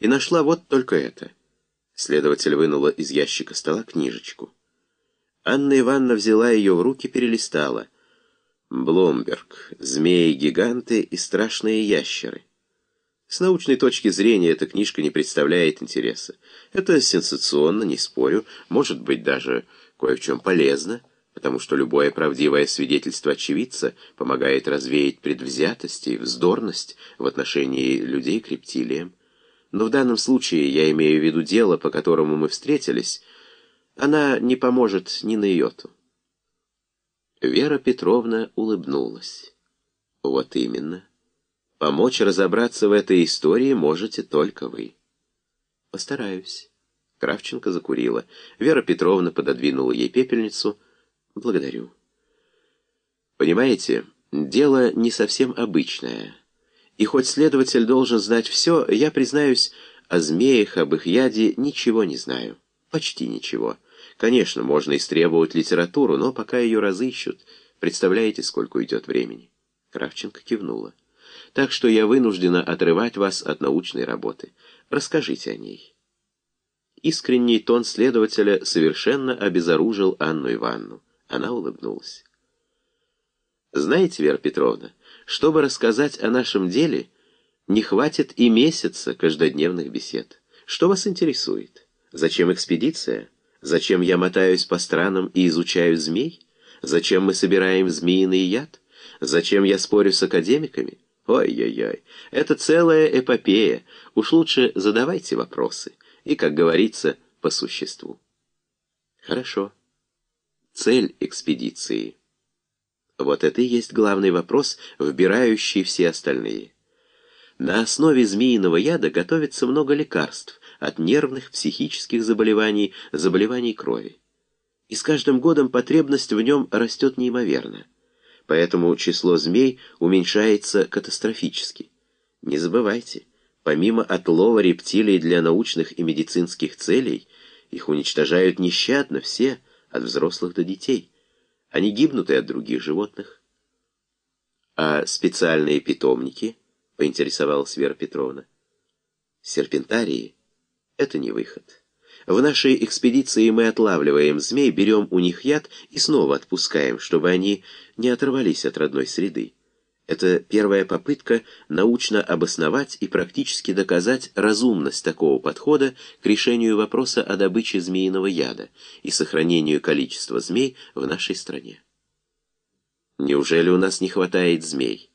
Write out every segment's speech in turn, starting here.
и нашла вот только это. Следователь вынула из ящика стола книжечку. Анна Ивановна взяла ее в руки, перелистала. Бломберг, змеи-гиганты и страшные ящеры. С научной точки зрения эта книжка не представляет интереса. Это сенсационно, не спорю, может быть даже кое в чем полезно, потому что любое правдивое свидетельство очевидца помогает развеять предвзятость и вздорность в отношении людей к рептилиям. Но в данном случае я имею в виду дело, по которому мы встретились, она не поможет ни на йоту. Вера Петровна улыбнулась. Вот именно. Помочь разобраться в этой истории можете только вы. Постараюсь. Кравченко закурила. Вера Петровна пододвинула ей пепельницу. Благодарю. Понимаете, дело не совсем обычное. И хоть следователь должен знать все, я, признаюсь, о змеях, об их яде ничего не знаю. Почти ничего. Конечно, можно истребовать литературу, но пока ее разыщут, представляете, сколько идет времени? Кравченко кивнула так что я вынуждена отрывать вас от научной работы. Расскажите о ней». Искренний тон следователя совершенно обезоружил Анну Ивановну. Она улыбнулась. «Знаете, Вера Петровна, чтобы рассказать о нашем деле, не хватит и месяца каждодневных бесед. Что вас интересует? Зачем экспедиция? Зачем я мотаюсь по странам и изучаю змей? Зачем мы собираем змеиный яд? Зачем я спорю с академиками?» Ой-ой-ой, это целая эпопея. Уж лучше задавайте вопросы. И, как говорится, по существу. Хорошо. Цель экспедиции. Вот это и есть главный вопрос, вбирающий все остальные. На основе змеиного яда готовится много лекарств от нервных, психических заболеваний, заболеваний крови. И с каждым годом потребность в нем растет неимоверно поэтому число змей уменьшается катастрофически. Не забывайте, помимо отлова рептилий для научных и медицинских целей, их уничтожают нещадно все, от взрослых до детей. Они гибнут и от других животных. А специальные питомники, поинтересовалась Вера Петровна, серпентарии — это не выход. В нашей экспедиции мы отлавливаем змей, берем у них яд и снова отпускаем, чтобы они не оторвались от родной среды. Это первая попытка научно обосновать и практически доказать разумность такого подхода к решению вопроса о добыче змеиного яда и сохранению количества змей в нашей стране. Неужели у нас не хватает змей?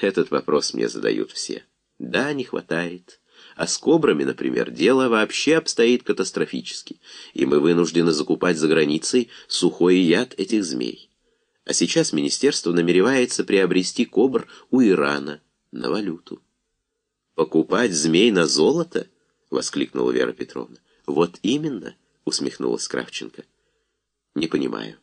Этот вопрос мне задают все. Да, не хватает. А с кобрами, например, дело вообще обстоит катастрофически, и мы вынуждены закупать за границей сухой яд этих змей. А сейчас министерство намеревается приобрести кобр у Ирана на валюту. «Покупать змей на золото?» — воскликнула Вера Петровна. «Вот именно», — усмехнулась Кравченко. «Не понимаю».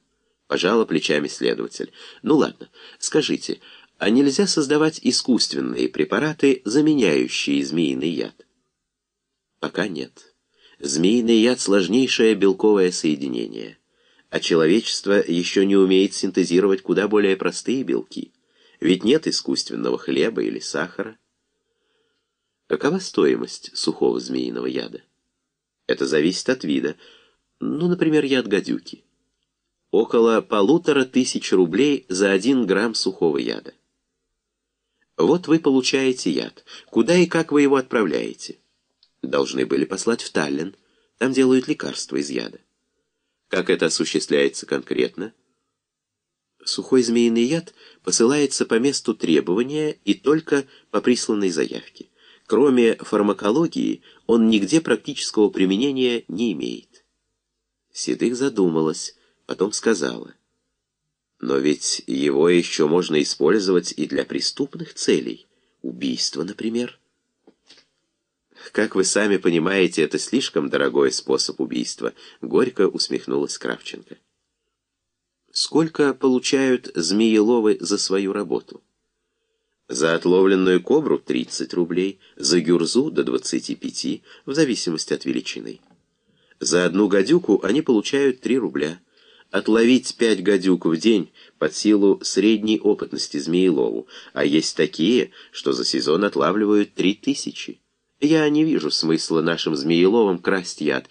Пожала плечами следователь. «Ну ладно, скажите, а нельзя создавать искусственные препараты, заменяющие змеиный яд?» Пока нет. Змеиный яд – сложнейшее белковое соединение, а человечество еще не умеет синтезировать куда более простые белки, ведь нет искусственного хлеба или сахара. Какова стоимость сухого змеиного яда? Это зависит от вида. Ну, например, яд гадюки. Около полутора тысяч рублей за один грамм сухого яда. Вот вы получаете яд. Куда и как вы его отправляете? должны были послать в Таллин. Там делают лекарства из яда. Как это осуществляется конкретно? Сухой змеиный яд посылается по месту требования и только по присланной заявке. Кроме фармакологии, он нигде практического применения не имеет. Седых задумалась, потом сказала. Но ведь его еще можно использовать и для преступных целей. Убийства, например. Как вы сами понимаете, это слишком дорогой способ убийства, горько усмехнулась Кравченко. Сколько получают змееловы за свою работу? За отловленную кобру 30 рублей, за гюрзу до 25, в зависимости от величины. За одну гадюку они получают 3 рубля. Отловить 5 гадюк в день под силу средней опытности змеелову, а есть такие, что за сезон отлавливают 3000. Я не вижу смысла нашим Змееловым красть яд,